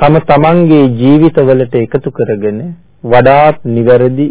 තම තමන්ගේ ජීවිතවලට එකතු කරගෙන වඩාත් නිවැරදි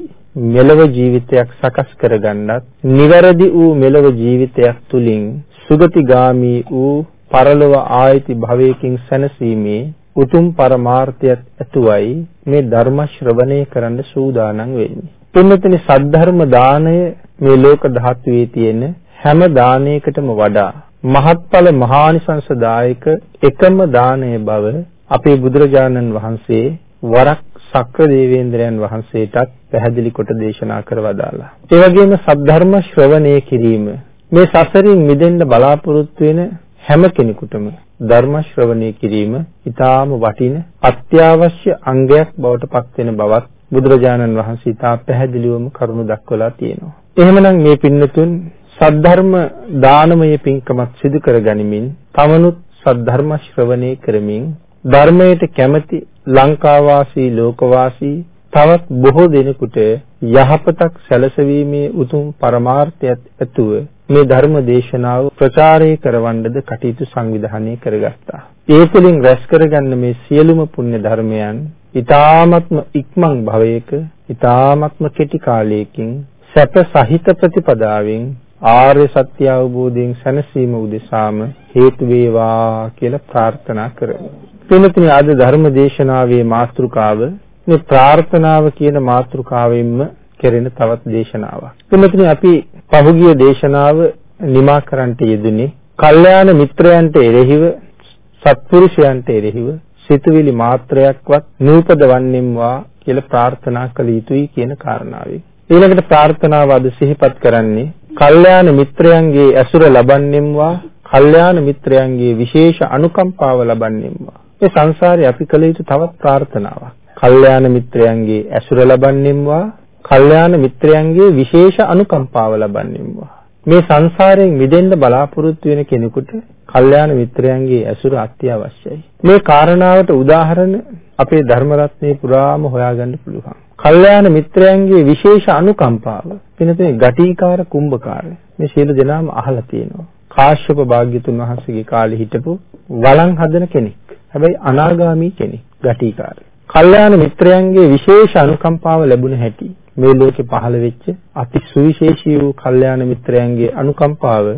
මෙලව ජීවිතයක් සකස් කරගන්නත් නිවැරදි වූ මෙලව ජීවිතයක් තුලින් සුගතිගාමි වූ පරලොව ආයති භවයකින් සැනසීමේ උතුම් පරමාර්ථයක් ඇතුවයි මේ ධර්ම ශ්‍රවණය කරන්න සූදානම් වෙන්නේ. තුන්වෙනි සද්ධර්ම දාණය මේ ලෝක ධාතුවේ තියෙන හැම දානයකටම වඩා මහත්ඵල මහානිසංසදායක එකම දානය බව අපේ බුදුරජාණන් වහන්සේ වරක් සක්‍ර දේවේන්ද්‍රයන් වහන්සේටත් පැහැදිලි කොට දේශනා කරවදාලා. ඒ වගේම සද්ධර්ම ශ්‍රවණය කිරීම මේ සසරින් මිදෙන්න බලාපොරොත්තු වෙන හැම කෙනෙකුටම ධර්ම ශ්‍රවණය කිරීම ඊටාම වටින අත්‍යවශ්‍ය අංගයක් බවට පත් වෙන බවත් බුදුරජාණන් වහන්සේ තා පැහැදිලිවම කරුණු දක්වලා තියෙනවා. එහෙමනම් මේ පින්නතුන් සද්ධර්ම දානමය පින්කමක් සිදු කරගනිමින් තමනුත් සද්ධර්ම ශ්‍රවණය කරමින් ධර්මයට කැමති ලංකාවාසී ලෝකවාසී තවත් බොහෝ දෙනෙකුට යහපතක් සැලසීමේ උතුම් පරමාර්ථයත් ඇතුව මේ ධර්ම දේශනාව ප්‍රචාරය කරවන්නද කටයුතු සංවිධානය කරගත්තා. ඒ තුළින් රැස් කරගන්න මේ සියලුම පුණ්‍ය ධර්මයන් ඊ타ත්ම ඉක්මන් භවයක ඊ타ත්ම කෙටි කාලයකින් සැප සහිත ප්‍රතිපදාවෙන් ආර්ය සත්‍ය අවබෝධයෙන් සැනසීම උදෙසාම හේතු වේවා කියලා ප්‍රාර්ථනා කරමු. පින්තුනි අද ධර්ම දේශනාවේ මාතෘකාව මේ ප්‍රාර්ථනාව කියන මාතෘකාවෙන්ම කෙරෙන තවත් දේශනාවක්. පින්තුනි අපි පහුගිය දේශනාව නිමා කරන්නට යෙදුනේ කල්යාණ මිත්‍රයන්ට එරෙහිව සත්පුරුෂයන්ට එරෙහිව සිතුවිලි මාත්‍රයක්වත් නූපදවන්නෙම්වා කියලා ප්‍රාර්ථනා කළ යුතුයි කියන කාරණාවයි. ඊළඟට ප්‍රාර්ථනාව අද සිහිපත් කරන්නේ කල්යාණ මිත්‍රයන්ගේ ඇසුර ලබන්නෙම්වා කල්යාණ මිත්‍රයන්ගේ විශේෂ අනුකම්පාව ලබන්නෙම්වා මේ සංසාරේ අපි කළ යුතු තවත් ප්‍රාර්ථනාවක්. කල්යාණ මිත්‍රයන්ගේ ඇසුර ලබන්නෙම්වා කල්යාණ මිත්‍රයන්ගේ විශේෂ අනුකම්පාව ලබන්නෙම්වා. මේ සංසාරයෙන් මිදෙන්න බලාපොරොත්තු වෙන කෙනෙකුට කල්යාණ මිත්‍රයන්ගේ ඇසුර අත්‍යවශ්‍යයි. මේ කාරණාවට උදාහරණ අපේ ධර්ම රත්නේ පුරාම හොයාගන්න පුළුවන්. කල්යාණ මිත්‍රයන්ගේ විශේෂ අනුකම්පාව. වෙනතේ ගටිකාර කුම්භකාර මේ සියලු දෙනාම අහලා තියෙනවා. කාශ්‍යප භාග්‍යතුන් වහන්සේගේ කාලේ හිටපු වළං හදන කෙනෙක් හැබැයි අනාගාමී කෙනෙක් ගටිකාර කල්යාණ මිත්‍රයන්ගේ විශේෂ අනුකම්පාව ලැබුණ හැටි මේ ලෝකේ පහළ වෙච්ච අති සුවිශේෂී වූ කල්යාණ මිත්‍රයන්ගේ අනුකම්පාව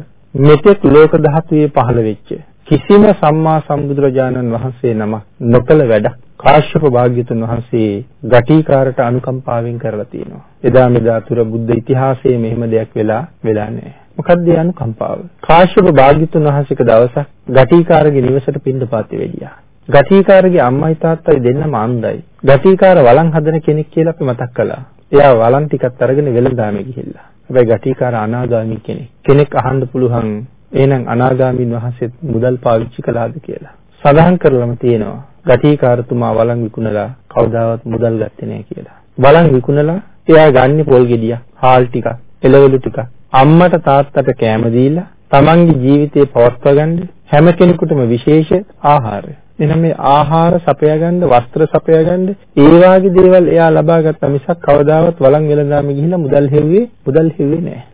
මෙතෙක් ලෝක ධාතුවේ පහළ වෙච්ච කිසිම සම්මා සම්බුදුරජාණන් වහන්සේ නම නොකළ වැඩක් කාශ්‍යප භාග්‍යතුන් වහන්සේ ගටිකාරට අනුකම්පාවෙන් කරලා තියෙනවා. එදා මෙදා තුර බුද්ධ ඉතිහාසයේ මෙහෙම දෙයක් වෙලා වෙලා නැහැ. මොකක්ද ඒ අනුකම්පාව? කාශ්‍යප භාග්‍යතුන් වහන්සේක දවසක් ගටිකාරගේ නිවසට පින්දපාතේ වෙලියා. ගටිකාරගේ අම්මයි තාත්තයි දෙන්නම අන්ධයි. ගටිකාර වළං හදන කෙනෙක් කියලා අපි මතක් කළා. එයා වළං ටිකක් අරගෙන වෙළඳාමේ ගිහිල්ලා. හැබැයි ගටිකාර අනාගාමී කෙනෙක්. කෙනෙක් අහන්න පුළුවන් එහෙනම් අනාගාමීන් වහන්සේත් මුදල් පාවිච්චි කළාද කියලා. සඳහන් කරලම තියෙනවා. ගටිකාරතුමා වළං විකුණලා කවදාවත් මුදල් ගත්තේ නැහැ කියලා. වළං විකුණලා එයා ගන්න පොල් ගෙඩිය, හාල් ටික, එළවලු ටික අම්මට තාත්තට කෑම දීලා තමන්ගේ ජීවිතේ පවත්වා ගන්න හැම කෙනෙකුටම විශේෂ ආහාරය. එහෙනම් මේ ආහාර සපයා ගන්න, වස්ත්‍ර සපයා ගන්න, ඒ වාගේ දේවල් එයා ලබා ගත්ත මිසක් කවදාවත් වළං වෙලඳාම ගිහිල්ලා මුදල් හෙව්වේ, මුදල් හෙව්වේ නැහැ.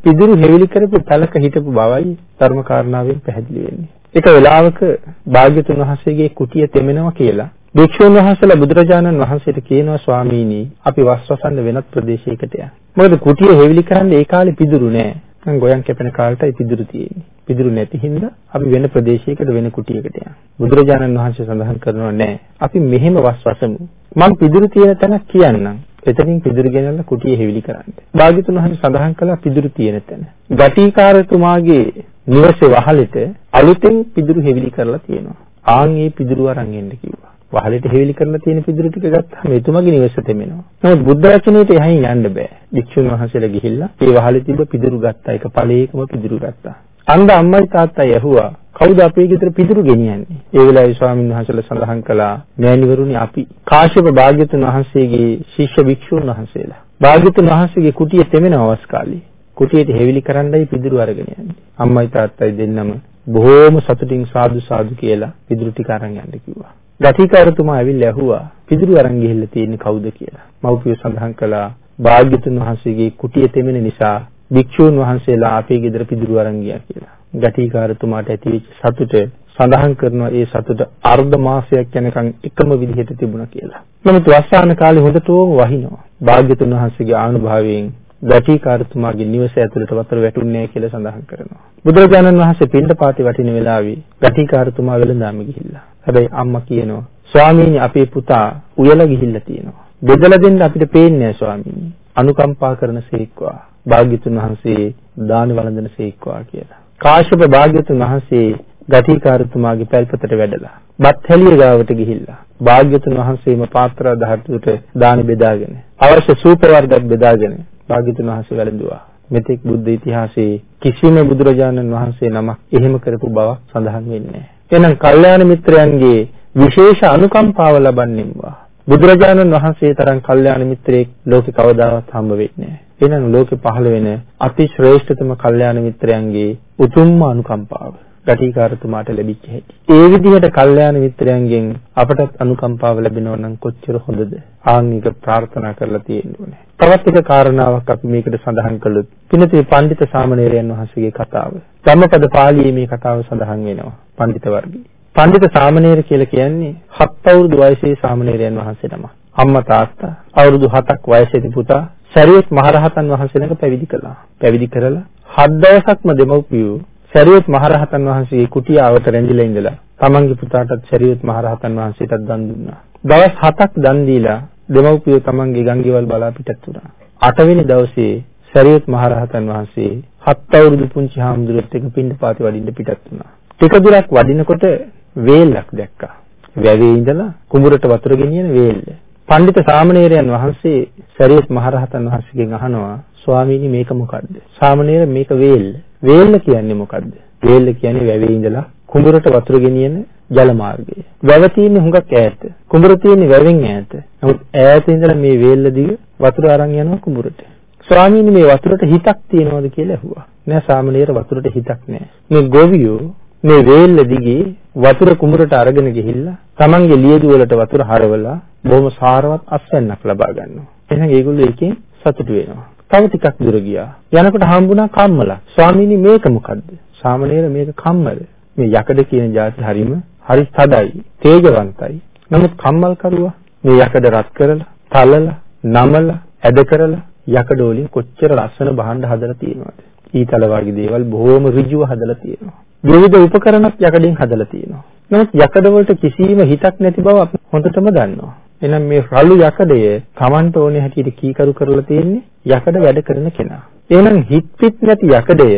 පිදුරු හෙවිලි කරපු තලක හිටපු බවයි ධර්ම කාරණාවෙන් පැහැදිලි වෙන්නේ. එක වෙලාවක භාග්‍යතුන් වහන්සේගේ කුටිය තෙමෙනවා කියලා භික්ෂුන් වහන්සේලා බුදුරජාණන් වහන්සේට කියනවා ස්වාමීනි අපි වස් වසන්න වෙනත් ප්‍රදේශයකට යන්න. මොකද කුටිය හෙවිලි කරන්න ඒ කාලේ පිදුරු නෑ. දැන් ගොයන් කැපෙන කාලටයි පිදුරු තියෙන්නේ. පිදුරු නැති හින්දා අපි වෙන ප්‍රදේශයකට වෙන කුටියකට යනවා. බුදුරජාණන් වහන්සේ සඳහන් කරනවා නෑ. අපි මෙහෙම වස් වසමු. මම පිදුරු තියෙන තැනක් කියන්නම්. එතනින් පිදුරු ගෙනල්ලා කුටිය හෙවිලි කරන්න. භාග්‍යතුන් වහන්සේ සඳහන් කළා පිදුරු තියෙන තැන. ගටිකාරතුමාගේ නිවසේ වහලෙට අලුතෙන් පිදුරු හෙවිලි කරලා තියෙනවා. ආන් ඒ පිදුරු අරන් එන්න කිව්වා. වහලෙට හේවිලි කරලා තියෙන පිදුරු ටික ගත්තාම එතුමගේ නිවස තෙමෙනවා. නමුත් බුද්ධ වචනේට එහයින් යන්න බෑ. භික්ෂුන් වහන්සේලා ගිහිල්ලා ඒ වහලේ තිබ්බ පිදුරු ගත්තා. ඒක ඵලයේකම පිදුරු ගත්තා. අන්ද අම්මයි තාත්තයි ඇහුවා කවුද අපේ ගෙදර පිදුරු ගෙනියන්නේ? ඒ වෙලාවේ ස්වාමීන් වහන්සේලා සඳහන් කළා මෑණිවරුනි අපි කාශ්‍යප භාග්‍යතුන් වහන්සේගේ ශිෂ්‍ය භික්ෂුන් වහන්සේලා. භාග්‍යතුන් වහන්සේගේ කුටිය තෙමෙන අවස් කාලේ කුටියට හේවිලි කරන්නයි පිදුරු අරගෙන යන්නේ. අම්මයි තාත්තයි දෙන්නම බොහෝම සතුටින් සාදු සාදු කියලා පිදුරු ටික අරන් යන්න කිව්වා. ගතිකාරතුමා ඇවිල්ලා ඇහුවා පිදුරු අරන් ගිහිල්ලා තියෙන්නේ කවුද කියලා. මව්පිය සඳහන් කළා භාග්‍යතුන් වහන්සේගේ කුටිය තෙමෙන නිසා භික්ෂූන් වහන්සේලා අපේ ගෙදර පිදුරු අරන් ගියා කියලා. ගතිකාරතුමාට ඇතිවෙච්ච සතුට සඳහන් කරනවා ඒ සතුට අර්ධ මාසයක් යනකම් එකම විදිහට තිබුණා කියලා. නමුත් වස්සාන කාලේ හොඳටම වහිනවා. භාග්‍යතුන් වහන්සේගේ ආනුභාවයෙන් ගටිකාරතුමාගේ නිවස ඇතුළට වතුර වැටුන්නේ නැහැ කියලා සඳහන් කරනවා. බුදුරජාණන් වහන්සේ පින්ඩපාතේ වටින වෙලාවේ ගටිකාරතුමා වෙළඳාම ගිහිල්ලා. හැබැයි අම්මා කියනවා ස්වාමීනි අපේ පුතා උයලා ගිහිල්ලා තියෙනවා. බෙදලා දෙන්න අපිට පේන්නේ නැහැ ස්වාමීනි. අනුකම්පා කරන සේක්වා. භාග්‍යතුන් වහන්සේ දාන වළඳන සේක්වා කියලා. කාශ්‍යප භාග්‍යතුන් වහන්සේ ගටිකාරතුමාගේ පැල්පතට වැඩලා බත් හැලිය ගාවට ගිහිල්ලා භාග්‍යතුන් වහන්සේම පාත්‍ර ධාතුවට දාන බෙදාගෙන අවශ්‍ය සූප වර්ගත් බෙදාගෙන භාග්‍යතුන් වහන්සේ වැළඳුවා. මෙතෙක් බුද්ධ ඉතිහාසයේ කිසිම බුදුරජාණන් වහන්සේ නමක් එහෙම කරපු බවක් සඳහන් වෙන්නේ නැහැ. එහෙනම් කල්යාණ මිත්‍රයන්ගේ විශේෂ අනුකම්පාව ලබන්නේම්වා. බුදුරජාණන් වහන්සේ තරම් කල්යාණ මිත්‍රයෙක් ලෝකේ කවදාවත් හම්බ වෙන්නේ නැහැ. එහෙනම් ලෝකේ පහළ වෙන අති ශ්‍රේෂ්ඨතම කල්යාණ මිත්‍රයන්ගේ උතුම්ම අනුකම්පාව. ගටිකාරතුමාට ලැබිච්ච හැටි. ඒ විදිහට කල්යාණ මිත්‍රයන්ගෙන් අපටත් අනුකම්පාව ලැබෙනවා නම් කොච්චර හොඳද? ආන්නික ප්‍රාර්ථනා කරලා තියෙන්න ඕනේ. තවත් එක කාරණාවක් අපි මේකට සඳහන් කළොත් පිනතේ පඬිත සාමණේරයන් වහන්සේගේ කතාව. ධම්මපද පාළියේ මේ කතාව සඳහන් වෙනවා. පඬිත වර්ගයේ. පඬිත සාමණේර කියලා කියන්නේ හත් අවුරුදු වයසේ සාමණේරයන් වහන්සේ නම. අම්මා තාත්තා අවුරුදු 7ක් වයසේදී පුතා සරියුත් මහරහතන් වහන්සේ ළඟ පැවිදි කළා. පැවිදි කරලා හත් දවසක්ම දෙමව්පියෝ සරියුත් මහරහතන් වහන්සේගේ කුටියාවට රැඳිලා ඉඳලා තමන්ගේ පුතාටත් සරියුත් මහරහතන් වහන්සේටත් දන් දුන්නා. දවස් 7ක් දන් දීලා දෙමව්පියෝ තමන්ගේ ගංගේවල් බලා පිටත් වුණා. 8 වෙනි දවසේ සරියුත් මහරහතන් වහන්සේ හත් අවුරුදු පුංචි හාමුදුරුවෙක් එක්ක පින්ඩපාතේ වඩින්න පිටත් වුණා. ටික දුරක් වඩිනකොට වේලක් දැක්කා. වැවේ ඉඳලා කුඹුරට වතුර ගෙනියන වේල්ල. පඬිත සාමණේරයන් වහන්සේ සරියුත් මහරහතන් වහන්සේගෙන් අහනවා ස්වාමීනි මේක මොකද්ද? සාමණේර මේක වේල්ල. වේල්ල කියන්නේ මොකද්ද? වේල්ල කියන්නේ වැවේ ඉඳලා කුඹුරට වතුර ගෙනියන ජල මාර්ගය. වැව තියෙන්නේ හුඟක් ඈත. කුඹුර තියෙන්නේ වැවෙන් ඈත. නමුත් ඈත ඉඳලා මේ වේල්ල දිග වතුර අරන් යනවා කුඹුරට. ස්වාමීනි මේ වතුරට හිතක් තියනවද කියලා ඇහුවා. නෑ සාමණේර වතුරට හිතක් නෑ. මේ ගොවියෝ මේ වේල්ල දිගේ වතුර කුඹුරට අරගෙන ගිහිල්ලා Tamange ලියදු වලට වතුර හරවලා බොහොම සාරවත් අස්වැන්නක් ලබා ගන්නවා. එහෙනම් ඒගොල්ලෝ එකෙන් සතුටු වෙනවා. තව ටිකක් දුර ගියා. යනකොට හම්බුණා කම්මල. ස්වාමීනි මේක මොකද්ද? සාමණේර මේක කම්මල. මේ යකඩ කියන જાති හරීම හරි තදයි, තේජවන්තයි. නමුත් කම්මල් කරුවා මේ යකඩ රත් කරලා, තලලා, නමලා, ඇද කරලා යකඩ වලින් කොච්චර ලස්සන භාණ්ඩ හදලා තියෙනවද? ඊතල වගේ දේවල් බොහොම ඍජුව හදලා තියෙනවා. විවිධ උපකරණත් යකඩෙන් හදලා තියෙනවා. නමුත් යකඩ වලට කිසිම හිතක් නැති බව අපි හොඳටම දන්නවා. එහෙනම් මේ රළු යකඩය Tamanට ඕනේ හැටියට කීකරු කරලා තියෙන්නේ යකඩ වැඩ කරන කෙනා. එහෙනම් හිත පිට නැති යකඩය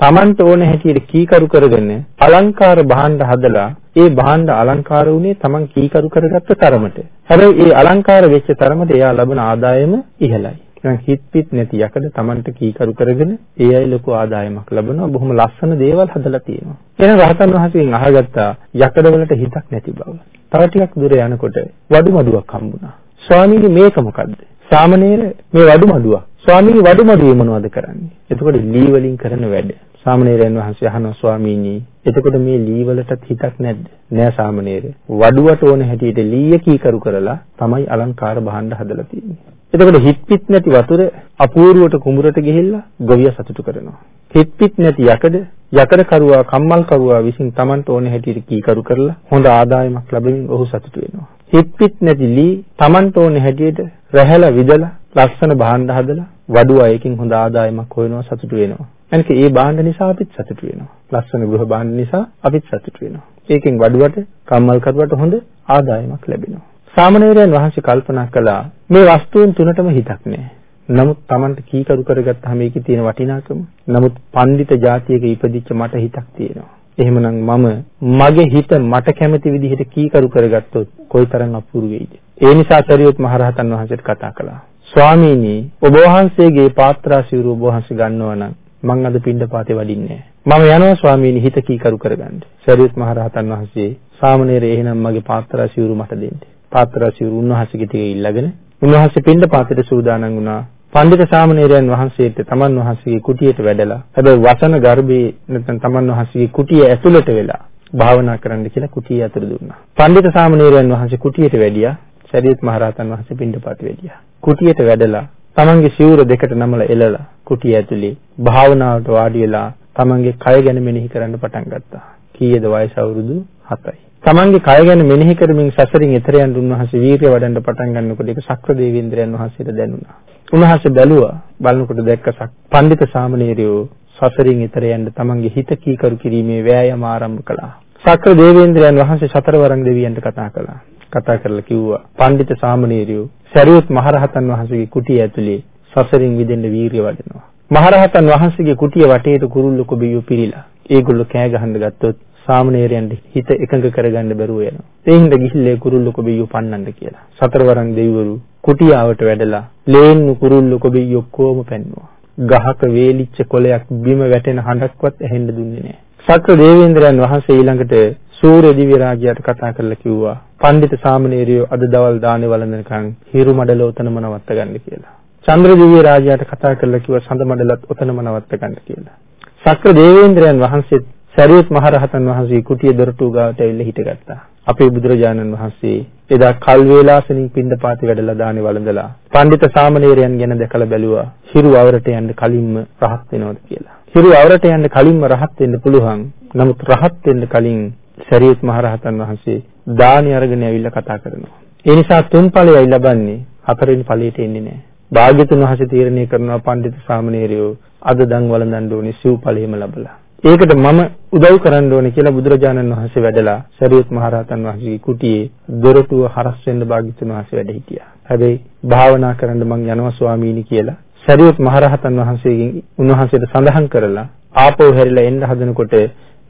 Tamanට ඕනේ හැටියට කීකරු කරගෙන අලංකාර භාණ්ඩ හදලා ඒ භාණ්ඩ අලංකාර වුණේ Taman කීකරු කරගත්ත තරමට. හැබැයි ඒ අලංකාර වෙච්ච තරමට එයා ලබන ආදායම ඉහළයි. එහෙනම් හිත පිට නැති යකඩ Tamanට කීකරු කරගෙන ඒ අය ලොකු ආදායමක් ලබනවා. බොහොම ලස්සන දේවල් හදලා තියෙනවා. එහෙනම් රහතන් වහන්සේගෙන් අහගත්තා යකඩ වලට හිතක් නැති බව. තව ටිකක් දුර යනකොට වඩුමඩුවක් හම්බුණා. ස්වාමීනි මේක මොකද්ද? සාමණේර මේ වඩුමඩුවක්. ස්වාමීනි වඩුමඩුවේ මොනවද කරන්නේ? එතකොට ලී වලින් කරන වැඩ. සාමණේරයන් වහන්සේ අහනවා ස්වාමීනි එතකොට මේ ලී වලටත් හිතක් නැද්ද? නෑ සාමණේර. වඩුවට ඕන හැටියට ලීය කීකරු කරලා තමයි අලංකාර භාණ්ඩ හදලා තියෙන්නේ. එතකොට හිත් පිට නැති වතුර අපූර්වට කුඹුරට ගිහිල්ලා ගොවියා සතුටු කරනවා. හිත් පිට නැති යකඩ යකඩ කරුවා කම්මල් කරුවා විසින් Tamanට ඕන හැටියට කීකරු කරලා හොඳ ආදායමක් ලැබෙමින් ඔහු සතුටු වෙනවා. හිත් පිට නැති ලී Tamanට ඕන හැටියට රැහැලා විදලා ලස්සන භාණ්ඩ හදලා වඩුවා එකකින් හොඳ ආදායමක් හොයනවා සතුටු වෙනවා. එනක ඒ භාණ්ඩ නිසා අපිත් සතුටු වෙනවා. ලස්සන ගෘහ භාණ්ඩ නිසා අපිත් සතුටු වෙනවා. ඒකෙන් වඩුවට කම්මල් කරුවට හොඳ ආදායමක් ලැබෙනවා. සාමණේරයන් වහන්සේ කල්පනා කළා මේ වස්තුන් තුනටම හිතක් නැහැ. නමුත් Tamanට කීකරු කරගත්තාම ඒකේ තියෙන වටිනාකම. නමුත් පඬිත જાතියක ඉපදිච්ච මට හිතක් තියෙනවා. එහෙමනම් මම මගේ හිත මට කැමති විදිහට කීකරු කරගත්තොත් කොයිතරම් අපූර්ව වෙයිද? ඒ නිසා සරියුත් මහරහතන් වහන්සේට කතා කළා. ස්වාමීනි ඔබ වහන්සේගේ පාත්‍රා සිවුර ඔබ වහන්සේ ගන්නවා නම් මං අද පින්ඩපාතේ වඩින්නේ මම යනවා ස්වාමීනි හිත කීකරු කරගන්න. සරියුත් මහරහතන් වහන්සේ සාමණේර එහෙනම් මගේ පාත්‍රා සිවුර මට දෙන්න. පාත්‍රාසිවුරු උන්වහන්සේගේ ටික ඉල්ලගෙන උන්වහන්සේ පින්ඳ පාතේට සූදානම් වුණා. පඬිත සාමණේරයන් වහන්සේට තමන් වහන්සේගේ කුටියට වැඩලා හැබැයි වසන ගර්භයේ නැත්නම් තමන් වහන්සේගේ කුටිය ඇතුළට වෙලා භාවනා කරන්න කියලා කුටිය ඇතුළට දුන්නා. පඬිත සාමණේරයන් වහන්සේ කුටියට වැඩියා. සරියුත් මහරහතන් වහන්සේ පින්ඩපාත වැඩියා. කුටියට වැඩලා තමන්ගේ සිවුර දෙකට නමලා එළලා කුටිය ඇතුලේ භාවනාවට වාඩි වෙලා තමන්ගේ කය ගැන මෙනෙහි කරන්න පටන් ගත්තා. කීයද වයස අවුරුදු 7යි. තමන්ගේ කය ගැන මෙනෙහි කරමින් සසරින් එතර යන්න උන්වහන්සේ වීරිය වඩන්න පටන් ගන්නකොට ඒක සක්‍ර දේවේන්ද්‍රයන් වහන්සේට දැනුණා. උන්වහන්සේ බැලුවා බලනකොට දැක්ක පඬිත සාමණේරයෝ සසරින් එතර යන්න තමන්ගේ හිත කීකරු කිරීමේ වෑයම ආරම්භ කළා. සක්‍ර දේවේන්ද්‍රයන් වහන්සේ සතරවරන් දෙවියන්ට කතා කළා. කතා කරලා කිව්වා පඬිත සාමණේරයෝ සරියුත් මහරහතන් වහන්සේගේ කුටිය ඇතුලේ සසරින් විදෙන්න වීරිය වඩනවා. මහරහතන් වහන්සේගේ කුටිය වටේට කුරුල්ල කොබියෝ පිරීලා ඒගොල්ලෝ කෑ ගහන්න ගත්තොත් සාමණේරයන්ට හිත එකඟ කරගන්න බැරුව යනවා. ඒ හින්දා ගිහිල්ලා කුරුල්ල කොබියෝ පන්නන්න කියලා. සතරවරන් දෙවිවරු කුටියාවට වැඩලා ලේන්නු කුරුල්ල කොබියෝ ඔක්කොම පැන්නුවා. ගහක වේලිච්ච කොළයක් බිම වැටෙන හඬක්වත් ඇහෙන්න දුන්නේ නැහැ. සක්‍ර දේවේන්ද්‍රයන් වහන්සේ ඊළඟට සූර්ය දිව්‍ය රාජ්‍යයට කතා කරලා කිව්වා පඬිත සාමණේරියෝ අද දවල් දානේ වළඳනකන් හිරු මඩල උතනම නවත්ත ගන්න කියලා. චන්ද්‍ර දිව්‍ය රාජ්‍යයට කතා කරලා කිව්වා සඳ මඩලත් උතනම නවත්ත ගන්න කියලා. සක්‍ර දේවේන්ද්‍රයන් වහන්සේ සරියුත් මහරහතන් වහන්සේ කුටිය දොරටු ගාවට ඇවිල්ලා හිටගත්තා. අපේ බුදුරජාණන් වහන්සේ එදා කල් වේලාසනින් පින්ඩපාති වැඩලා දානේ වළඳලා පඬිත සාමණේරයන් ගැන දැකලා බැලුවා හිරු අවරට යන්න කලින්ම රහත් වෙනවද කියලා. හිරු අවරට යන්න කලින්ම රහත් වෙන්න පුළුවන්. නමුත් රහත් වෙන්න කලින් සරියුත් මහරහතන් වහන්සේ දානි අරගෙන ඇවිල්ලා කතා කරනවා. ඒ නිසා තුන් ඵලයයි ලබන්නේ හතරවෙනි ඵලයට එන්නේ නැහැ. භාග්‍යතුන් වහන්සේ තීරණය කරනවා පඬිතු සාමණේරයෝ අද දන් වළඳන්න ඕනේ සිව් ඵලෙම ලැබලා. ඒකට මම උදව් කරන්න ඕනේ කියලා බුදුරජාණන් වහන්සේ වැඩලා සරියුත් මහරහතන් වහන්සේගේ කුටියේ දොරටුව හරස් වෙන්න භාග්‍යතුන් වහන්සේ වැඩ හිටියා. හැබැයි භාවනා කරන්න මං යනවා ස්වාමීනි කියලා සරියුත් මහරහතන් වහන්සේගෙන් උන්වහන්සේට සඳහන් කරලා ආපහු හැරිලා එන්න හදනකොට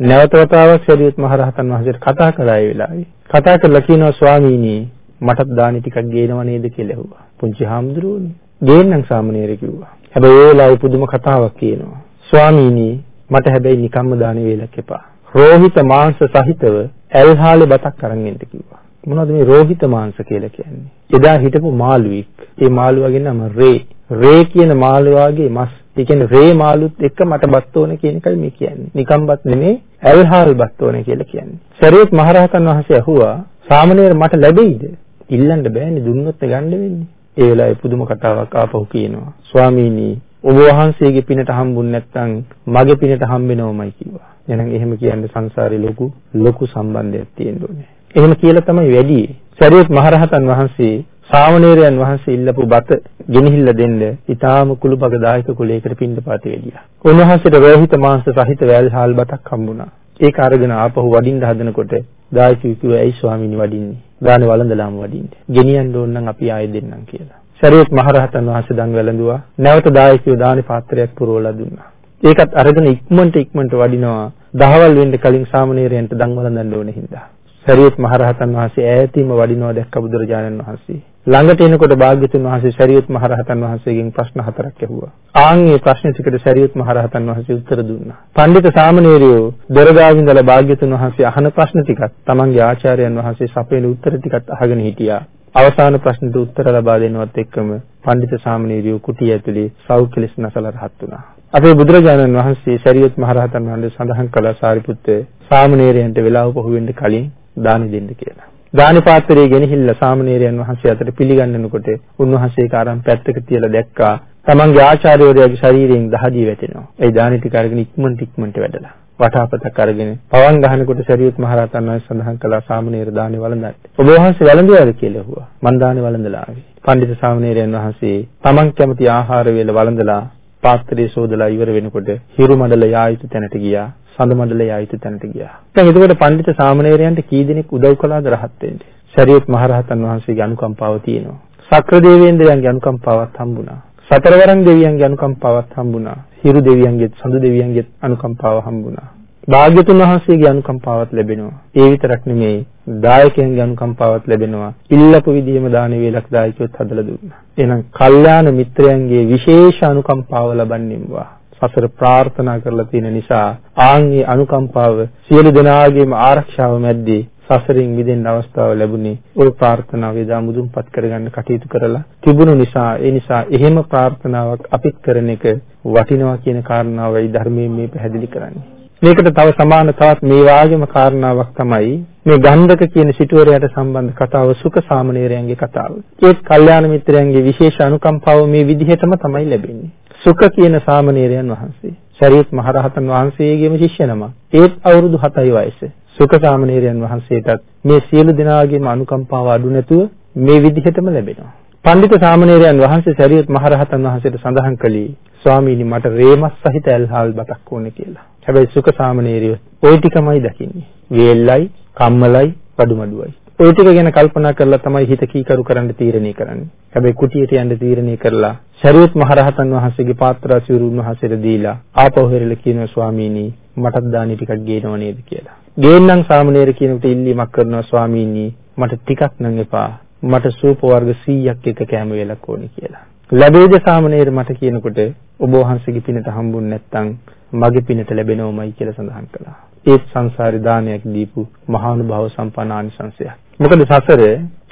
නැවත වතාවක් සරියුත් මහරහතන් වහන්සේට කතා කළා ඒ වෙලාවේ. කතා කරලා කියනවා ස්වාමීනි මටත් දානි ටිකක් ගේනව නේද කියලා ඇහුවා. පුංචි හාමුදුරුවනේ. ගේන්නම් සාමණේර කිව්වා. හැබැයි ඒ වෙලාවේ පුදුම කතාවක් කියනවා. ස්වාමීනි මට හැබැයි නිකම්ම දානි වේලක් එපා. රෝහිත මාංශ සහිතව ඇල්හාලේ බතක් අරන් එන්න කිව්වා. මොනවද මේ රෝහිත මාංශ කියලා කියන්නේ? එදා හිටපු මාළුවෙක්. ඒ මාළුවාගේ නම රේ. රේ කියන මාළුවාගේ මස් ඒ කියන්නේ රේ මාළුත් එක්ක මට බත් ඕනේ කියන එකයි මේ කියන්නේ. නිකම් බත් නෙමෙයි ඇල්හාල් බත් ඕනේ කියලා කියන්නේ. සරියුත් මහරහතන් වහන්සේ අහුවා සාමණේර මට ලැබෙයිද? ඉල්ලන්න බෑනේ දුන්නොත් ගන්න වෙන්නේ. ඒ වෙලාවේ පුදුම කතාවක් ආපහු කියනවා. ස්වාමීනි ඔබ වහන්සේගේ පිනට හම්බුනේ නැත්නම් මගේ පිනට හම්බෙනවමයි කිව්වා. එහෙනම් එහෙම කියන්නේ සංසාරේ ලොකු ලොකු සම්බන්ධයක් තියෙන්න ඕනේ. එහෙම කියලා තමයි වැඩි. සරියුත් මහරහතන් වහන්සේ සාමණේරයන් වහන්සේ ඉල්ලපු බත ගෙනහිල්ල දෙන්න ඊටාම කුළුපග දායක කුලයකට පින්දපාත වෙලියා. උන්වහන්සේට රෝහිත මාංශ සහිත වැල් හාල් බතක් හම්බුණා. ඒක අරගෙන ආපහු වඩින්න හදනකොට දායකයෝ කිව්වා ඇයි ස්වාමීනි වඩින්නේ? ගානේ වළඳලාම වඩින්නේ. ගෙනියන්න ඕන නම් අපි ආයෙ දෙන්නම් කියලා. සරියුත් මහරහතන් වහන්සේ දන් වැළඳුවා. නැවත දායකයෝ දානේ පාත්‍රයක් පුරවලා දුන්නා. ඒකත් අරගෙන ඉක්මනට ඉක්මනට වඩිනවා. දහවල් වෙන්න කලින් සාමණේරයන්ට දන් වළඳන්න ඕනේ හින්දා. සරියුත් මහරහතන් වහන්සේ ඈතින්ම වඩිනවා දැක්ක බුදුරජාණන් වහන්සේ. ළඟට එනකොට භාග්‍යතුන් වහන්සේ සරියුත් මහරහතන් වහන්සේගෙන් ප්‍රශ්න හතරක් ඇහුවා. ආන්ගේ ප්‍රශ්න ටිකට සරියුත් මහරහතන් වහන්සේ උත්තර දුන්නා. පඬිත සාමණේරයෝ දොරගාවින්දලා භාග්‍යතුන් වහන්සේ අහන ප්‍රශ්න ටිකත් තමන්ගේ ආචාර්යයන් වහන්සේ සපයන උත්තර ටිකත් අහගෙන හිටියා. අවසාන ප්‍රශ්නට උත්තර ලබා දෙනවත් එක්කම පඬිත සාමණේරයෝ කුටිය ඇතුලේ සෞඛ්‍ය ලෙස නැසලා රහත් වුණා. අපේ බුදුරජාණන් වහන්සේ සරියුත් මහරහතන් වහන්සේ සඳහන් කළ සාරිපුත්ත සාමණේරයන්ට වෙලාව පහු වෙන්න කලින් දානි දෙන්න කියලා. දානි පාත්‍රය ගෙනහිල්ලා සාමණේරයන් වහන්සේ අතට පිළිගන්නනකොට උන්වහන්සේ කාරම් පැත්තක තියලා දැක්කා තමන්ගේ ආචාර්යවරයාගේ ශරීරයෙන් දහදිය වැටෙනවා. ඒ දානි ටික අරගෙන ඉක්මනට ඉක්මනට වැඩලා. වටාපතක් අරගෙන පවන් ගහනකොට සරියුත් මහරහතන් වහන්සේ සඳහන් කළා සාමණේර දානි වළඳන්න. ඔබ වහන්සේ වළඳුවාද කියලා ඇහුවා. මං දානි වළඳලා ආවේ. පඬිතු සාමණේරයන් වහන්සේ තමන් කැමති ආහාර වේල වළඳලා පාත්‍රයේ සෝදලා ඉවර වෙනකොට හිරු මඩල යා යුතු තැනට ගියා. සඳ මණ්ඩලය ආයත තැනට ගියා. දැන් එතකොට පඬිත සාමණේරයන්ට කී දෙනෙක් උදව් කළාද රහත් වෙන්න? ශරීරත් මහරහතන් වහන්සේගේ අනුකම්පාව තියෙනවා. සක්‍ර දේවේන්ද්‍රයන්ගේ අනුකම්පාවත් හම්බුණා. සතරවරන් දෙවියන්ගේ අනුකම්පාවත් හම්බුණා. හිරු දෙවියන්ගේත් සඳු දෙවියන්ගේත් අනුකම්පාව හම්බුණා. භාග්‍යතුන් වහන්සේගේ අනුකම්පාවත් ලැබෙනවා. ඒ විතරක් නෙමෙයි දායකයන්ගේ අනුකම්පාවත් ලැබෙනවා. ඉල්ලපු විදිහම දාන වේලක් දායකයොත් හදලා දුන්නා. එහෙනම් කල්යාණ මිත්‍රයන්ගේ විශේෂ අනුකම්පාව ලබන්නේම්වා. සසර ප්‍රාර්ථනා කරලා තියෙන නිසා ආන්ගේ අනුකම්පාව සියලු දෙනාගේම ආරක්ෂාව මැද්දේ සසරින් මිදෙන්න අවස්ථාව ලැබුණේ ওই ප්‍රාර්ථනාව එදා මුදුන්පත් කරගන්න කටයුතු කරලා තිබුණු නිසා ඒ නිසා එහෙම ප්‍රාර්ථනාවක් අපිත් කරන එක වටිනවා කියන කාරණාවයි ධර්මයෙන් මේ පැහැදිලි කරන්නේ. මේකට තව සමාන තවත් මේ වාගේම කාරණාවක් තමයි මේ ගන්ධක කියන සිටුවරයට සම්බන්ධ කතාව සුඛ සාමණේරයන්ගේ කතාව. ඒත් කල්යාණ මිත්‍රයන්ගේ විශේෂ අනුකම්පාව මේ විදිහටම තමයි ලැබෙන්නේ. සුඛ කියන සාමණේරයන් වහන්සේ. ශරීරත් මහරහතන් වහන්සේගේම ශිෂ්‍ය නම. ඒත් අවුරුදු 7යි වයස. සුඛ සාමණේරයන් වහන්සේටත් මේ සියලු දෙනාගේම අනුකම්පාව අඩු නැතුව මේ විදිහටම ලැබෙනවා. පඬිතු සාමණේරයන් වහන්සේ ශරීරත් මහරහතන් වහන්සේට සඳහන් කළේ ස්වාමීනි මට රේමස් සහිත ඇල්හාල් බතක් ඕනේ කියලා. හැබැයි සුඛ සාමණේරිය ওই ටිකමයි දකින්නේ. වේල්ලයි, කම්මලයි, පඩුමඩුවයි. ওই ටික ගැන කල්පනා කරලා තමයි හිත කීකරු කරන්න තීරණය කරන්නේ. හැබැයි කුටියට යන්න තීරණය කරලා ශරීරත් මහරහතන් වහන්සේගේ පාත්‍රා සිවුරුන් වහන්සේට දීලා ආපහු හැරිලා කියනවා ස්වාමීනි මටත් දානි ටිකක් ගේනව නේද කියලා. ගේන්නම් සාමණේර කියනකට ඉල්ලීමක් කරනවා ස්වාමීනි මට ටිකක් නම් එපා. මට සූප වර්ග 100ක් එක කැම වේලක් ඕනේ කියලා. ලැබෙයිද සාමණේර මට කියනකොට ඔබ වහන්සේගේ පිනට හම්බුනේ නැත්නම් මගේ පිනට ලැබෙනවමයි කියලා සඳහන් කළා. ඒත් සංසාරේ දානයක් දීපු මහානුභාව සම්පන්න ආනිසංසයක්. මොකද සසර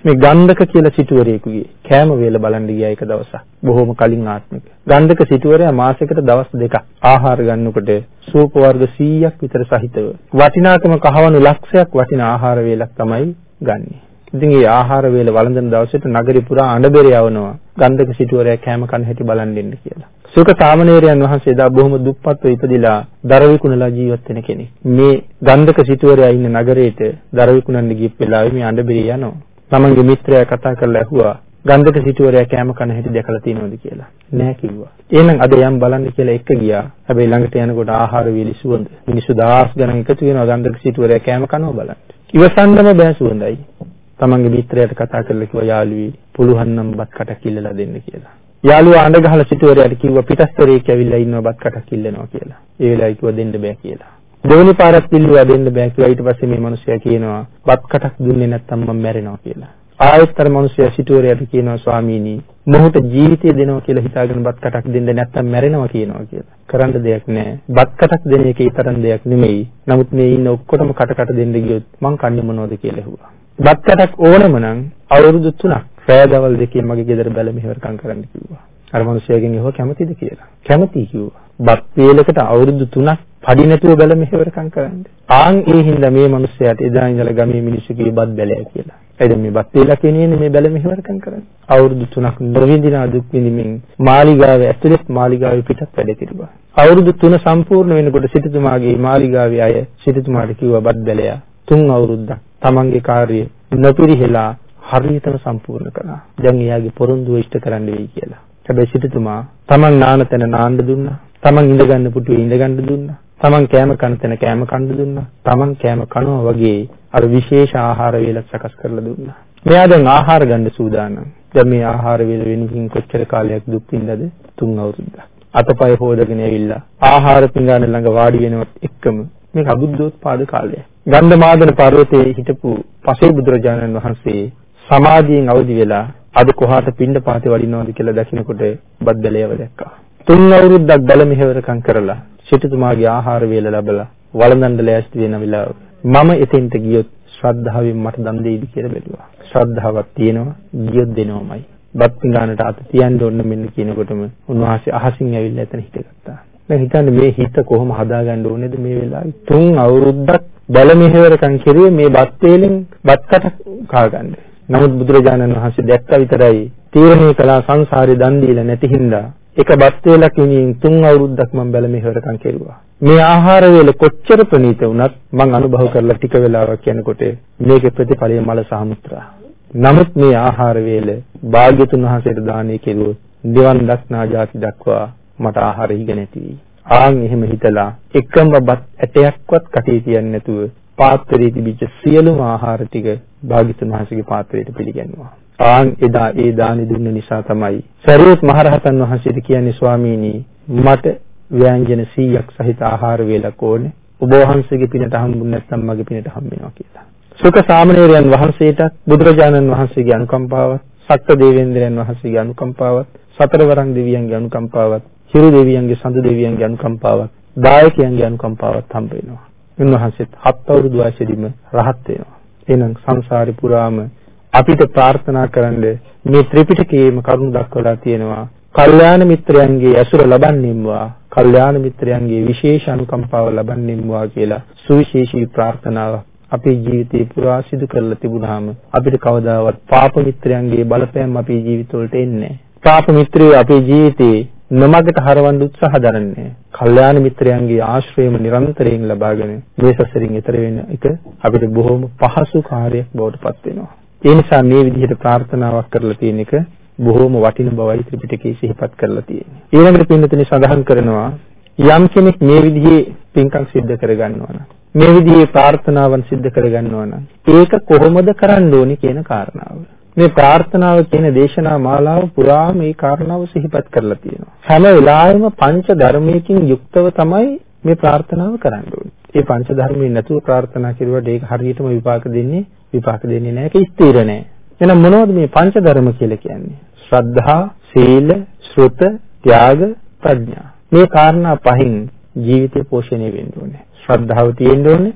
මේ ගන්ධක කියලා සිටුවරයෙකුගේ කෑම වේල බලන්න ගියා එක දවසක්. බොහොම කලින් ආත්මික. ගන්ධක සිටුවරයා මාසයකට දවස් දෙකක් ආහාර ගන්නකොට සූප වර්ග 100ක් විතර සහිතව වටිනාකම කහවණු ලක්ෂයක් වටින ආහාර වේලක් තමයි ගන්නෙ. ඉතින් මේ ආහාර වේල වළඳන දවසට නගරේ පුරා අඬබෙර යවනවා. ගන්ධක සිටුවරයා කැම කන හැටි බලන් දෙන්න කියලා. සුඛ සාමණේරයන් වහන්සේ දා බොහොම දුප්පත්ව ඉපදිලා දර විකුණලා ජීවත් වෙන කෙනෙක්. මේ ගන්ධක සිටුවරයා ඉන්න නගරේට දර විකුණන්න ගිය වෙලාවේ මේ අඬබෙර යනවා. තමන්ගේ මිත්‍රයා කතා කරලා ඇහුවා ගන්ධක සිටුවරයා කැම කන හැටි දැකලා තියෙනවද කියලා. නෑ කිව්වා. එහෙනම් අද යම් බලන්න කියලා එක ගියා. හැබැයි ළඟට යනකොට ආහාර වේලි සුවඳ. මිනිස්සු දහස් ගණන් එකතු වෙනවා ගන්ධක සිටුවරයා කැම කනවා බලන්න. ඉවසන්නම බෑ සුවඳයි. තමන්ගේ මිත්‍රයාට කතා කරලා කිව්වා යාළුවී පුළුවන් නම් බත් කටක් ඉල්ලලා දෙන්න කියලා. යාළුවා අඬ ගහලා සිටුවරයාට කිව්වා පිටස්තරයෙක් ඇවිල්ලා ඉන්නවා බත් කටක් ඉල්ලනවා කියලා. ඒ වෙලාවයි කිව්වා දෙන්න බෑ කියලා. දෙවෙනි පාරක් ඉල්ලුවා දෙන්න බෑ කිව්වා ඊට පස්සේ මේ මිනිස්සයා කියනවා බත් කටක් දුන්නේ නැත්නම් මම මැරෙනවා කියලා. ආයෙත් අර මිනිස්සයා සිටුවරයාට කියනවා ස්වාමීනි මොහොත ජීවිතය දෙනවා කියලා හිතාගෙන බත් කටක් දෙන්න නැත්තම් මැරෙනවා කියනවා කියලා. කරන්න දෙයක් නැහැ. බත් කටක් දෙන එකේ තරම් දෙයක් නෙමෙයි. නමුත් මේ ඉන්න ඔක්කොටම කට කට දෙන්න ගියොත් මං කන්නේ මොනවද කියලා ඇහුවා. බත් කටක් ඕනම නම් අවුරුදු 3ක් රෑ දවල් දෙකේ මගේ ගෙදර බැල මෙහෙවරකම් කරන්න කිව්වා. අර මිනිස්සයාගෙන් එහෙව කැමතිද කියලා. කැමති කිව්වා. බත් වේලකට අවුරුදු 3ක් පඩි නැතුව බැල මෙහෙවරකම් කරන්න. ආන් ඒ හින්දා මේ මිනිස්සයාට එදා ඉඳලා ගමේ මිනිස්සු කිව්ව බත් බැලෑ කියලා. එද මේ බත් වේලා කියන්නේ මේ බැල මෙහෙවරකම් කරන්නේ. අවුරුදු 3ක් නොවිඳිනා දුක් විඳින්මින් මාලිගාවේ ඇතුළත් මාලිගාවේ පිටත් වැඩ කෙරුවා. අවුරුදු 3 සම්පූර්ණ වෙනකොට සිටුතුමාගේ මාලිගාවේ අය සිටුතුමාට කිව්වා බත් බැලෑ. තුන් අවුරුද්දක් තමන්ගේ කාර්යය නොපිරිහෙලා හරියටම සම්පූර්ණ කළා. දැන් එයාගේ පොරොන්දුව ඉෂ්ට කරන්න වෙයි කියලා. හැබැයි සිටුතුමා තමන් නාන තැන නාන්න දුන්නා. තමන් ඉඳගන්න පුටුවේ ඉඳගන්න දුන්නා. තමන් කෑම කන තැන කෑම කන්න දුන්නා. තමන් කෑම කනවා වගේ අර විශේෂ ආහාර වේලක් සකස් කරලා දුන්නා. මෙයා දැන් ආහාර ගන්න සූදානම්. දැන් මේ ආහාර වේල වෙනකින් කොච්චර කාලයක් දුක් විඳද? තුන් අවුරුද්දක්. අතපය හොදගෙන ඇවිල්ලා ආහාර පිඟාන ළඟ වාඩි වෙනවත් එක්කම මේක අබුද්ධෝත්පාද කාලය. ගන්ධමාදන පර්වතයේ හිටපු පසේ බුදුරජාණන් වහන්සේ සමාධියෙන් අවදි වෙලා අද කොහාට පින්ඩ පාතේ වඩිනවද කියලා දකින්නකොට බද්දලයව දැක්කා. තුන් අවුරුද්දක් බල මෙහෙවරකම් කරලා සිටුතුමාගේ ආහාර වේල ලැබලා වළඳන්න ලෑස්ති වෙන වෙලාව මම එතෙන්ට ගියොත් ශ්‍රද්ධාවෙන් මට දන් දෙයිද කියලා බැලුවා. ශ්‍රද්ධාවක් තියෙනවා ගියොත් දෙනවමයි. බත් පිඟානට අත තියන්න ඕන මෙන්න කියනකොටම උන්වහන්සේ අහසින් ඇවිල්ලා එතන හිටගත්තා. දැන් හිතන්නේ මේ හිත කොහොම හදාගන්න ඕනේද මේ වෙලාවේ? තුන් අවුරුද්දක් බල මෙහෙවරකම් කෙරුවේ මේ බත් වේලෙන් බත් කට කාගන්න. නමුත් බුදුරජාණන් වහන්සේ දැක්ක විතරයි තීරණය කළා සංසාරේ දන් දීලා නැති හින්දා එක බත් වේලක් ඉනින් තුන් අවුරුද්දක් මම බැල මෙහෙවරකම් කෙරුවා. මේ ආහාර වේල කොච්චර ප්‍රණීත වුණත් මම අනුභව කරලා ටික වෙලාවක් යනකොට මේකේ ප්‍රතිඵලය මල සාමුත්‍රා. නමුත් මේ ආහාර වේල භාග්‍යතුන් වහන්සේට දානය කෙරුවොත් නිවන් දක්නා ජාති දක්වා මට ආහාර හිග නැති වෙයි. ආන් එහෙම හිතලා එකම බත් ඇටයක්වත් කටේ තියන්නේ නැතුව පාත්‍රයේ තිබිච්ච සියලුම ආහාර ටික භාග්‍යතුන් වහන්සේගේ පාත්‍රයට පිළිගන්නවා. ආන් එදා ඒ දානි දුන්න නිසා තමයි සරියුත් මහරහතන් වහන්සේට කියන්නේ ස්වාමීනි මට ව්‍යංජන 100ක් සහිත ආහාර වේලක් ඕනේ. ඔබ වහන්සේගේ පිනට හම්බුනේ නැත්නම් මගේ පිනට හම්බ වෙනවා කියලා. සුඛ සාමණේරයන් වහන්සේට බුදුරජාණන් වහන්සේගේ අනුකම්පාවත්, සක්‍ර දේවේන්ද්‍රයන් වහන්සේගේ අනුකම්පාවත්, සතරවරන් දෙවියන්ගේ අනුකම්පාවත්, හිරු දෙවියන්ගේ සඳු දෙවියන්ගේ අනුකම්පාවත්, දායකයන්ගේ අනුකම්පාවත් හම්බ වෙනවා. උන්වහන්සේත් හත් අවුරුදු වයසේදීම රහත් වෙනවා. එහෙනම් සංසාරේ පුරාම අපිට ප්‍රාර්ථනා කරන්න මේ ත්‍රිපිටකයේම කරුණු දක්වලා තියෙනවා. කල්යාණ මිත්‍රයන්ගේ ඇසුර ලබන්නෙම්වා කල්යාණ මිත්‍රයන්ගේ විශේෂ අනුකම්පාව ලබන්නෙම්වා කියලා සුවිශේෂී ප්‍රාර්ථනාවක් අපේ ජීවිතේ පුරා සිදු කරලා තිබුණාම අපිට කවදාවත් පාප මිත්‍රයන්ගේ බලපෑම් අපේ ජීවිතවලට එන්නේ නැහැ. පාප මිත්‍රයෝ අපේ ජීවිතේ නොමගට හරවන්න උත්සාහ දරන්නේ. කල්යාණ මිත්‍රයන්ගේ ආශ්‍රයම නිරන්තරයෙන් ලබාගෙන මේ සසරින් එතර වෙන එක අපිට බොහොම පහසු කාර්යයක් බවට පත් වෙනවා. ඒ නිසා මේ විදිහට ප්‍රාර්ථනාවක් කරලා තියෙන එක බොහොම වටින බවයි ත්‍රිපිටකයේ සිහිපත් කරලා තියෙන්නේ. ඊළඟට පින්නතුනි සඳහන් කරනවා යම් කෙනෙක් මේ විදිහේ පින්කම් සිද්ධ කරගන්නවා නම් මේ විදිහේ ප්‍රාර්ථනාවන් සිද්ධ කරගන්නවා නම් ඒක කොහොමද කරන්න ඕනි කියන කාරණාව. මේ ප්‍රාර්ථනාව කියන දේශනා මාලාව පුරා මේ කාරණාව සිහිපත් කරලා තියෙනවා. හැම වෙලාවෙම පංච ධර්මයකින් යුක්තව තමයි මේ ප්‍රාර්ථනාව කරන්න ඕනේ. ඒ පංච ධර්මයෙන් නැතුව ප්‍රාර්ථනා කරුවට ඒක හරියටම විපාක දෙන්නේ විපාක දෙන්නේ නැහැ. ඒක ස්ථිර නැහැ. එහෙනම් මොනවද මේ පංච ධර්ම කියලා කියන්නේ? ශ්‍රද්ධා, සීල, ශ්‍රුත, ත්‍යාග, ප්‍රඥා. මේ කාරණා පහින් ජීවිතේ පෝෂණය වෙන්න ඕනේ. ශ්‍රද්ධාව තියෙන්න ඕනේ,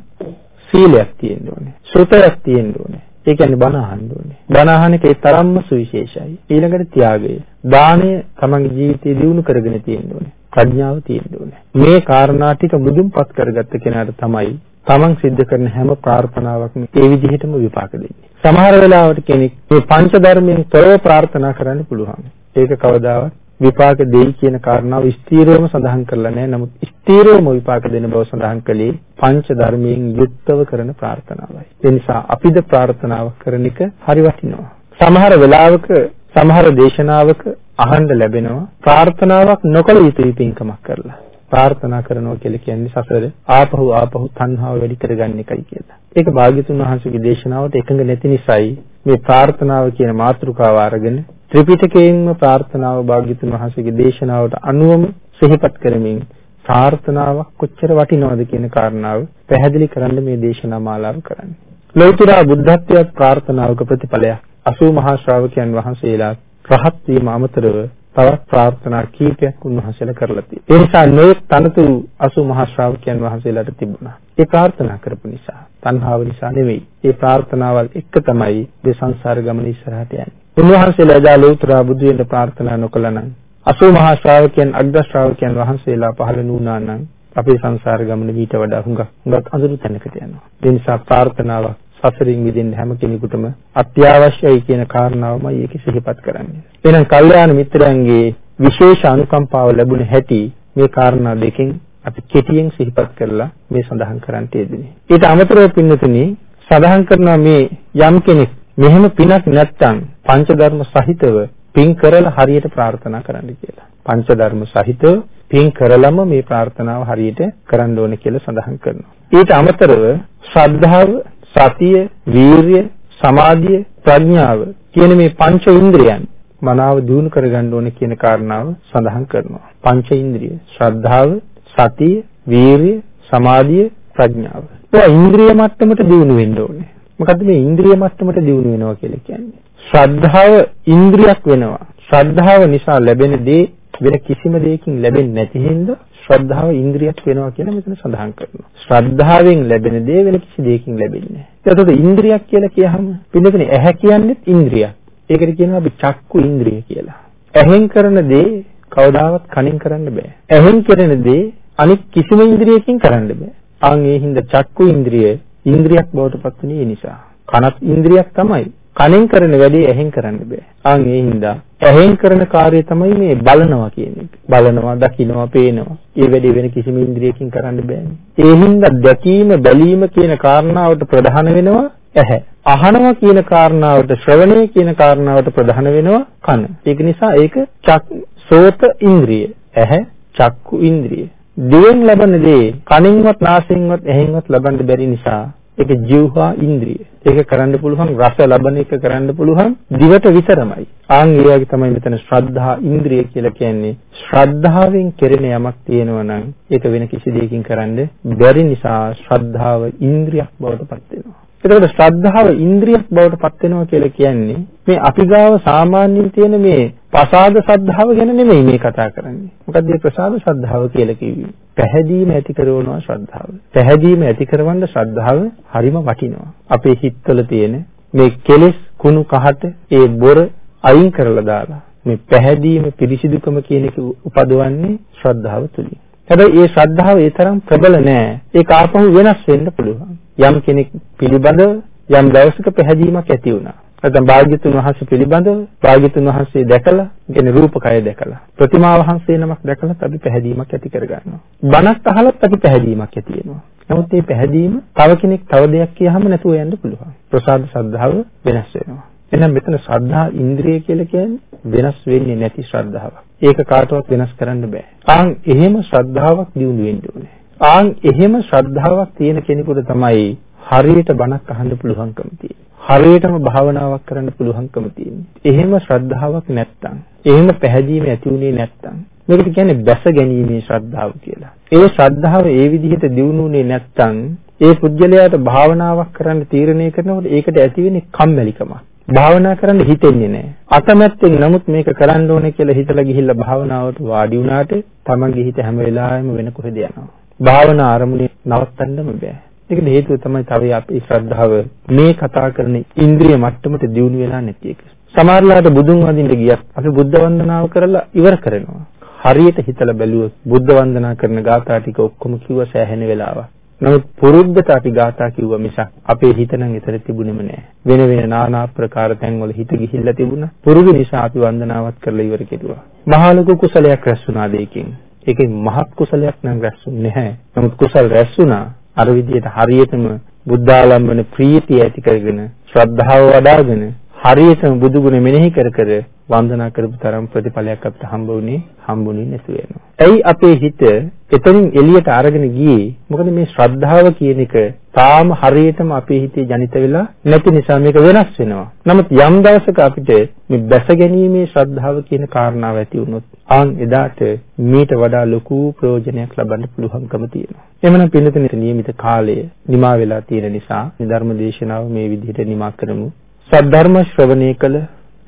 සීලයක් තියෙන්න ඕනේ, ශ්‍රුතයක් තියෙන්න ඕනේ, ඒ කියන්නේ බණ අහන්න ඕනේ. බණ අහන එක ඒ තරම්ම සුවිශේෂයි. ඊළඟට ත්‍යාගය. දානය තමන්ගේ ජීවිතයේ දියුණු කරගෙන තියෙන්න ඕනේ. ප්‍රඥාව තියෙන්න ඕනේ. මේ කාරණා ටික මුදුන්පත් කරගත්ත කෙනාට තමයි තමන් සිද්ධ කරන හැම ප්‍රාර්ථනාවක්ම ඒ විදිහටම විපාක දෙන්නේ. සමහර වෙලාවට කෙනෙක් මේ පංච ධර්මයෙන් තොරව ප්‍රාර්ථනා කරන්න පුළුවන්. ඒක කවදාවත් විපාක දෙයි කියන කාරණාව ස්ථීරවම සඳහන් කරලා නැහැ. නමුත් ස්ථීරවම විපාක දෙන බව සඳහන් කළේ පංච ධර්මයෙන් යුක්තව කරන ප්‍රාර්ථනාවයි. ඒ නිසා අපිද ප්‍රාර්ථනාව කරන එක හරි වටිනවා. සමහර වෙලාවක සමහර දේශනාවක අහන්න ලැබෙනවා ප්‍රාර්ථනාවක් නොකළ යුතුයි පින්කමක් කරලා. ප්‍රාර්ථනා කරනවා කියලා කියන්නේ සසර ආපහු ආපහු තණ්හාව වැඩි කරගන්න එකයි කියලා. ඒක භාග්‍යතුන් වහන්සේගේ දේශනාවට එකඟ නැති නිසායි මේ ප්‍රාර්ථනාව කියන මාතෘකාව අරගෙන ත්‍රිපිටකයෙන්ම ප්‍රාර්ථනාව භාග්‍යතුන් වහන්සේගේ දේශනාවට අනුවම සිහිපත් කරමින් ප්‍රාර්ථනාවක් කොච්චර වටිනවද කියන කාරණාව පැහැදිලි කරන්න මේ දේශනා මාලාව කරන්නේ. ලෞතර බුද්ධත්වයට ප්‍රාර්ථනාවක ප්‍රතිඵලයක් 80 මහා ශ්‍රාවකයන් වහන්සේලා රහත් වීම අමතරව තවත් ප්‍රාර්ථනා කීපයක් උන්වහන්සේලා කරලා තියෙනවා. ඒ නිසා නොයෙක් තනතුරු 80 මහා ශ්‍රාවකයන් වහන්සේලාට තිබුණා. ඒ ප්‍රාර්ථනා කරපු නිසා, තණ්හාව නිසා නෙවෙයි. ඒ ප්‍රාර්ථනාවල් එක තමයි මේ සංසාර ගමන ඉස්සරහට යන්නේ. උන්වහන්සේලා එදා ලෞතර බුදු වෙන්න ප්‍රාර්ථනා නොකළා නම් 80 මහා ශ්‍රාවකයන් අග්‍ර ශ්‍රාවකයන් වහන්සේලා පහළ නුණා නම් අපේ සංසාර ගමන ඊට වඩා හුඟක් හුඟක් අඳුරු තැනකට යනවා. ඒ නිසා ප්‍රාර්ථනාවක් සසරින් මිදෙන්න හැම කෙනෙකුටම අත්‍යවශ්‍යයි කියන කාරණාවමයි ඒකේ සිහිපත් කරන්නේ. එහෙනම් කල්යාණ මිත්‍රයන්ගේ විශේෂ අනුකම්පාව ලැබුණ හැටි මේ කාරණා දෙකෙන් අපි කෙටියෙන් සිහිපත් කරලා මේ සඳහන් කරන්න යෙදුනේ. ඊට අමතරව පින්නතුනි සඳහන් කරන මේ යම් කෙනෙක් මෙහෙම පිනක් නැත්තම් පංචධර්ම සහිතව පින් කරලා හරියට ප්‍රාර්ථනා කරන්න කියලා. පංචධර්ම සහිතව පින් කරලම මේ ප්‍රාර්ථනාව හරියට කරන්න ඕනේ කියලා සඳහන් කරනවා. ඊට අමතරව ශ්‍රද්ධාව සතිය, වීරිය, සමාධිය, ප්‍රඥාව කියන මේ පංච ඉන්ද්‍රියන් මනාව දියුණු කරගන්න ඕනේ කියන කාරණාව සඳහන් කරනවා. පංච ඉන්ද්‍රිය, ශ්‍රද්ධාව, සතිය, වීරිය, සමාධිය, ප්‍රඥාව. ඒවා ඉන්ද්‍රිය මට්ටමට දියුණු වෙන්න ඕනේ. මොකද්ද මේ ඉන්ද්‍රිය මට්ටමට දියුණු වෙනවා කියලා කියන්නේ? ශ්‍රද්ධාව ඉන්ද්‍රියක් වෙනවා. ශ්‍රද්ධාව නිසා ලැබෙන දේ වෙන කිසිම දෙයකින් ලැබෙන්නේ නැති හින්දා ශ්‍රද්ධාව ඉන්ද්‍රියක් වෙනවා කියලා මෙතන සඳහන් කරනවා. ශ්‍රද්ධාවෙන් ලැබෙන දේ වෙන කිසි දෙයකින් ලැබෙන්නේ නැහැ. එතකොට ඉන්ද්‍රියක් කියලා කියහම පින්නකනේ ඇහැ කියන්නේත් ඉන්ද්‍රියක්. ඒකට කියනවා අපි චක්කු ඉන්ද්‍රිය කියලා. ඇහෙන් කරන දේ කවදාවත් කනින් කරන්න බෑ. ඇහෙන් කරන දේ අනිත් කිසිම ඉන්ද්‍රියකින් කරන්න බෑ. ආන් ඒ හින්දා චක්කු ඉන්ද්‍රිය ඉන්ද්‍රියක් බවට පත් වෙන්නේ ඒ නිසා. කනත් ඉන්ද්‍රියක් තමයි. කනෙන් කරන වැඩේ ඇහෙන් කරන්න බෑ. ආන් ඒ හින්දා ඇහෙන් කරන කාර්යය තමයි මේ බලනවා කියන එක. බලනවා, දකිනවා, පේනවා. ඒ වැඩේ වෙන කිසිම ඉන්ද්‍රියකින් කරන්න බෑනේ. ඒ හින්දා දැකීම, බැලීම කියන කාරණාවට ප්‍රධාන වෙනවා ඇහැ. අහනවා කියන කාරණාවට ශ්‍රවණය කියන කාරණාවට ප්‍රධාන වෙනවා කන. ඒක නිසා ඒක චක් සෝත ඉන්ද්‍රිය. ඇහැ චක්කු ඉන්ද්‍රිය. දිවෙන් ලබන දේ කනින්වත් නාසයෙන්වත් ඇහෙන්වත් ලබන්න බැරි නිසා ඒක ජීවහා ඉන්ද්‍රිය. ඒක කරන්න පුළුවන් රස ලබන එක කරන්න පුළුවන් දිවට විතරමයි. ආන් ඒ වගේ තමයි මෙතන ශ්‍රද්ධා ඉන්ද්‍රිය කියලා කියන්නේ. ශ්‍රද්ධාවෙන් කෙරෙන යමක් තියෙනවා නම් ඒක වෙන කිසි දෙයකින් කරන්න බැරි නිසා ශ්‍රද්ධාව ඉන්ද්‍රියක් බවට පත් වෙනවා. එතකොට ශ්‍රද්ධාව ඉන්ද්‍රියක් බවට පත් වෙනවා කියලා කියන්නේ මේ අපි ගාව සාමාන්‍යයෙන් තියෙන මේ ප්‍රසාද ශ්‍රද්ධාව ගැන නෙමෙයි මේ කතා කරන්නේ. මොකද මේ ප්‍රසාද ශ්‍රද්ධාව කියලා කිව්වේ? පැහැදීම ඇති කරනවා ශ්‍රද්ධාව. පැහැදීම ඇති කරවන්න ශ්‍රද්ධාව හරිම වටිනවා. අපේ හිතවල තියෙන මේ කෙලෙස් කුණු කහට ඒ බොර අයින් කරලා දාලා මේ පැහැදීම පිරිසිදුකම කියන එක උපදවන්නේ ශ්‍රද්ධාව තුලින්. හැබැයි ඒ ශ්‍රද්ධාව ඒ තරම් ප්‍රබල නෑ. ඒක ආපහු වෙනස් වෙන්න පුළුවන්. යම් කෙනෙක් පිළිබඳව යම් දවසක පැහැදීමක් ඇති වුණා. නැත්නම් භාග්‍යතුන් වහන්සේ පිළිබඳව භාග්‍යතුන් වහන්සේ දැකලා, කියන්නේ රූපකය දැකලා, ප්‍රතිමා වහන්සේ නමක් දැකලා අපි පැහැදීමක් ඇති කරගන්නවා. බණක් අහලත් අපි පැහැදීමක් ඇති වෙනවා. නමුත් මේ පැහැදීම තව කෙනෙක් තව දෙයක් කියහම නැතුව යන්න පුළුවන්. ප්‍රසාද ශ්‍රද්ධාව වෙනස් වෙනවා. එහෙනම් මෙතන ශ්‍රද්ධා ඉන්ද්‍රිය කියලා කියන්නේ වෙනස් වෙන්නේ නැති ශ්‍රද්ධාවක්. ඒක කාටවත් වෙනස් කරන්න බෑ. ආන් එහෙම ශ්‍රද්ධාවක් දියුණු වෙන්න ඕනේ. ආන් එහෙම ශ්‍රද්ධාවක් තියෙන කෙනෙකුට තමයි හරියට බණක් අහන්න පුළුවන්කම තියෙන්නේ. හරියටම භාවනාවක් කරන්න පුළුවන්කම තියෙන්නේ. එහෙම ශ්‍රද්ධාවක් නැත්තම්, එහෙම පැහැදීම ඇති වුණේ නැත්තම් මේකට කියන්නේ බැස ගැනීමේ ශ්‍රද්ධාව කියලා. ඒ ශ්‍රද්ධාව ඒ විදිහට දියුණුනේ නැත්තම් ඒ පුජ්‍යලයාට භාවනාවක් කරන්න තීරණය කරනකොට ඒකට ඇති වෙන්නේ කම්මැලිකමක්. භාවනා කරන්න හිතෙන්නේ නැහැ. අකමැත්තෙන් නමුත් මේක කරන්න ඕනේ කියලා හිතලා ගිහිල්ලා භාවනාවට වාඩි වුණාට තමන්ගේ හිත හැම වෙලාවෙම වෙන කොහෙද යනවා. භාවනා ආරමුණේ නවත්තන්නම බෑ. ඒකට හේතුව තමයි තව අපේ ශ්‍රද්ධාව මේ කතා කරන ඉන්ද්‍රිය මට්ටමට දියුණු වෙලා නැති එක. සමහරලාට බුදුන් වඳින්න ගියත් අපි බුද්ධ වන්දනාව කරලා ඉවර කරනවා. හරියට හිතලා බැලුවොත් බුද්ධ වන්දනා කරන ගාථා ටික ඔක්කොම කිව්ව සෑහෙන වෙලාවක්. නමුත් පුරුද්දට අපි ගාථා කිව්වා මිසක් අපේ හිත නම් එතන තිබුණෙම නෑ. වෙන වෙන নানা ආකාර තැන්වල හිත ගිහිල්ලා තිබුණා. පුරුදු නිසා අපි වන්දනාවත් කරලා ඉවර කෙරුවා. මහා ලොකු කුසලයක් රැස් වුණා දෙයකින්. ඒකේ මහත් කුසලයක් නම් රැස්ුන්නේ නැහැ. නමුත් කුසල් රැස් වුණා අර විදිහට හරියටම බුද්ධාලම්බන ප්‍රීතිය ඇති කරගෙන ශ්‍රද්ධාව වඩ아가න හරියටම බුදු ගුණ මෙනෙහි කර කර වන්දනා කරපු තරම් ප්‍රතිඵලයක් අපිට හම්බ වුණේ හම්බුනේ නැතු වෙනවා. ඇයි අපේ හිත එතනින් එළියට අරගෙන ගියේ? මොකද මේ ශ්‍රද්ධාව කියන එක තාම හරියටම අපේ හිතේ ජනිත වෙලා නැති නිසා මේක වෙනස් වෙනවා. නමුත් යම් දවසක අපිට මේ බැස ගැනීමේ ශ්‍රද්ධාව කියන කාරණාව ඇති වුණොත් ආන් එදාට මීට වඩා ලොකු ප්‍රයෝජනයක් ලබන්න පුළුවන්කම තියෙනවා. එhmenan පින්නතේ නියමිත කාලය නිමා වෙලා තියෙන නිසා ධර්ම දේශනාව මේ විදිහට නිමා කරමු. සද්ධර්ම ශ්‍රවණය කළ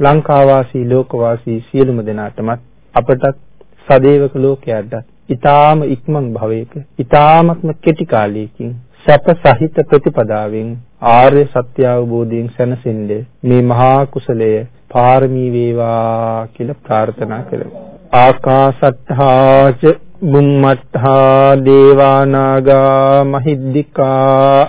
ලංකාවාසී ලෝකවාසී සියලුම දෙනාටමත් අපටත් සදේවක ලෝකයටත් ඊ타ම ඉක්මන් භවයක ඊ타මත්ම කෙටි කාලයකින් සැප සහිත ප්‍රතිපදාවෙන් ආර්ය සත්‍ය අවබෝධයෙන් සැනසෙන්න මේ මහා කුසලය පාරමී වේවා කියලා ප්‍රාර්ථනා කරමු. ආකාසත්තාච බුම්මත්තා දේවානාගා මහිද්దికා